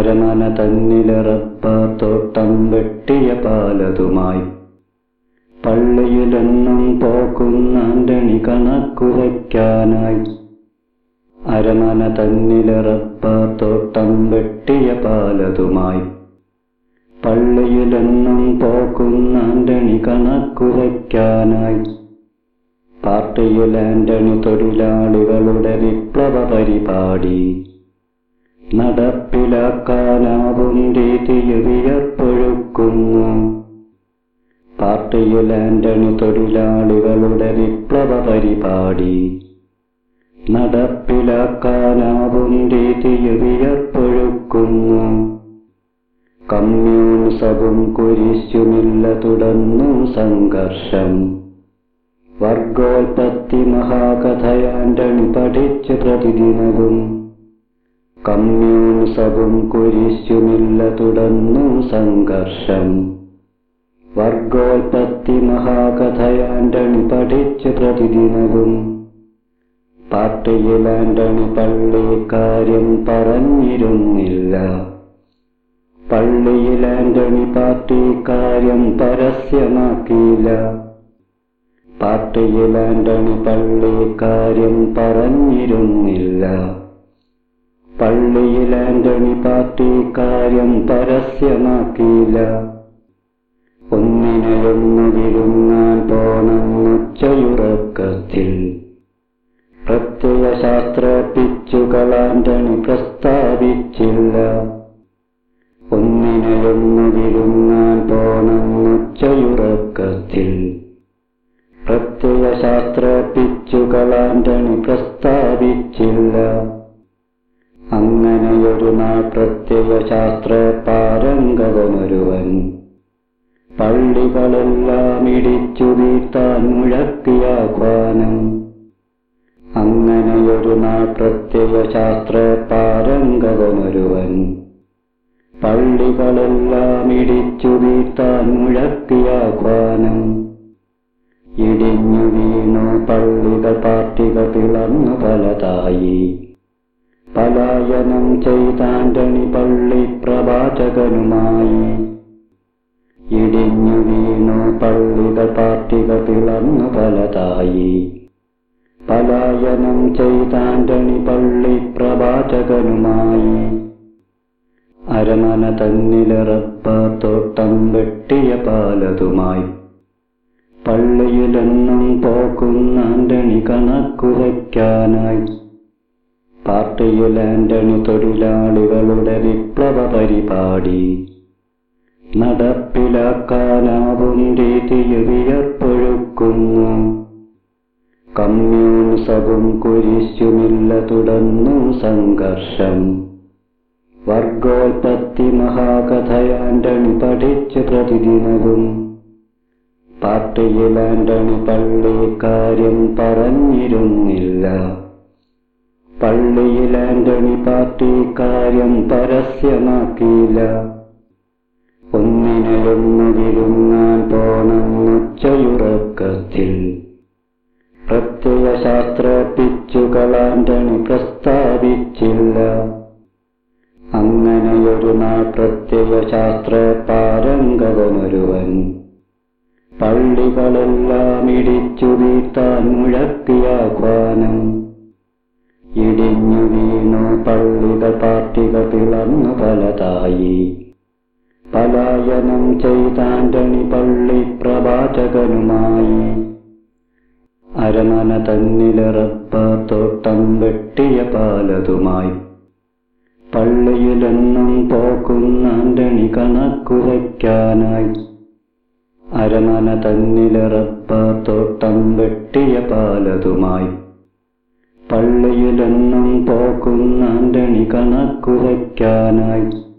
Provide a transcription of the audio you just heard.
അരമന തന്നിലെ rubber തോട്ടം വെട്ടിയ പാലതുമായി. പള്ളിയിലെന്നും പോക്കുന്ന കണക്കുരയ്ക്കാനായി അരമന തന്നിലെ rubber തോട്ടം വെട്ടിയ പാലതുമായി. പള്ളിയിലെന്നും പോക്കുന്ന കണക്കുരയ്ക്കാനായി പാർട്ടിയിൽ ആന്റണി തൊഴിലാളികളുടെ വിപ്ലവ പരിപാടി. നടപ്പിലാക്കാനാവും വിയർപ്പൊഴുക്കുന്നു പാർട്ടിയിൽ ആന്റണി തൊഴിലാളികളുടെ വിപ്ലവ പരിപാടി. നടപ്പിലാക്കാനാവും വിയർപ്പൊഴുക്കുന്നു കമ്മ്യൂണിസവും കുരിശുമില്ല തുടർന്നു സംഘർഷം. വർഗോൽപത്തി മഹാകഥയാന്റണി പഠിച്ചു പ്രതിദിനവും. കമ്മ്യൂണിസവും കുരിശുമില്ല തുടർന്നു സംഘർഷം. വർഗോൽപത്തി മഹാകഥയാണ്ടണി പഠിച്ചു പ്രതിദിനവും. പാർട്ടിയിലാണ്ടണി ആന്റണി പള്ളി കാര്യം പറഞ്ഞിരുന്നില്ല. പള്ളിയിലാണ്ടണി ആന്റണി പാർട്ടി കാര്യം പരസ്യമാക്കിയില്ല. പാർട്ടിയിലാണ്ടണി ആന്റണി പള്ളി കാര്യം പറഞ്ഞിരുന്നില്ല. പള്ളിയിൽ ആന്റണി പാർട്ടി കാര്യം പരസ്യമാക്കിയില്ല. ഒന്നിനെയൊന്നു വിരുങ്ങാൻ പോണെന്നുച്ചയുറക്കത്തിൽ പ്രത്യയശാസ്ത്ര പിച്ചുകൾ ആന്റണി പ്രസ്താവിച്ചില്ല. ഒന്നിനെയൊന്നു വിരുങ്ങാൻ പോണെന്നുച്ചയുറക്കത്തിൽ പ്രത്യയശാസ്ത്ര പിച്ചുകൾ ആന്റണി പ്രസ്താവിച്ചില്ല. അങ്ങനെയൊരു നാൾ പ്രത്യയശാസ്ത്ര പാരംഗതമൊരുവൻ പള്ളികളെല്ലാം ഇടിച്ചു വീഴ്ത്താൻ മുഴക്കിയാഹ്വാനം അങ്ങനെയൊരു നാൾ പ്രത്യയശാസ്ത്ര പാരംഗതമൊരുവൻ പള്ളികളെല്ലാം ഇടിച്ചു വീഴ്ത്താൻ മുഴക്കിയാഹ്വാനം ഇടിഞ്ഞു വീണു പള്ളികൾ പാർട്ടികൾ പിളർന്നു പലതായി. പലായനം ചെയ്താന്റണി പള്ളി പ്രവാചകനുമായി. ഇടിഞ്ഞു വീണു പള്ളികൾ പാർട്ടികൾ പിളർന്നു പലതായി. പലായനം ചെയ്താന്റണി പള്ളി പ്രവാചകനുമായി. അരമന തന്നിലെ റബ്ബർ തോട്ടം വെട്ടിയ പാലതുമായി. പള്ളിയിലെന്നും പോകുന്ന ആന്റണി കണക്കുവയ്ക്കാനായി. പാർട്ടിയിൽ ആന്റണി തൊഴിലാളികളുടെ വിപ്ലവ പരിപാടി നടപ്പിലാക്കാനാവും വിയർപ്പൊഴുക്കുന്നു. കമ്മ്യൂണിസവും കുരിശുമില്ല തുടർന്നു സംഘർഷം. വർഗോൽപത്തി മഹാകഥയാന്റണി പഠിച്ചു പ്രതിദിനവും. പാർട്ടിയിൽ ആന്റണി പള്ളി കാര്യം പറഞ്ഞിരുന്നില്ല. പള്ളിയിൽ ആന്റണി പാർട്ടി കാര്യം പരസ്യമാക്കിയില്ല. വിരുങ്ങാൻ പോണെന്നുച്ചയുറക്കത്തിൽ പ്രത്യയശാസ്ത്ര പിച്ചുകൾ ആന്റണി പ്രസ്താവിച്ചില്ല. അങ്ങനെയൊരു നാൾ പ്രത്യയശാസ്ത്ര പാരംഗതമൊരുവൻ പള്ളികളെല്ലാം ഇടിച്ചു വീഴ്ത്താൻ മുഴക്കിയ ആഹ്വാനം ഇടിഞ്ഞു വീണു പള്ളികൾ പാർട്ടികൾ പിളർന്നു പലതായി. പലായനം ചെയ്താണ്ടണി പള്ളി പ്രവാചകനുമായി. അരമന തന്നിലിറപ്പ തോട്ടം വെട്ടിയ പാലതുമായി. പള്ളിയിലെന്നും പോകുന്ന ആന്റണി കണക്കുറയ്ക്കാനായി അരമന തന്നിലിറപ്പ തോട്ടം വെട്ടിയ പാലതുമായി. പള്ളിയിലെന്നും പോകുന്ന ആന്റണി കണക്കുവയ്ക്കാനായി.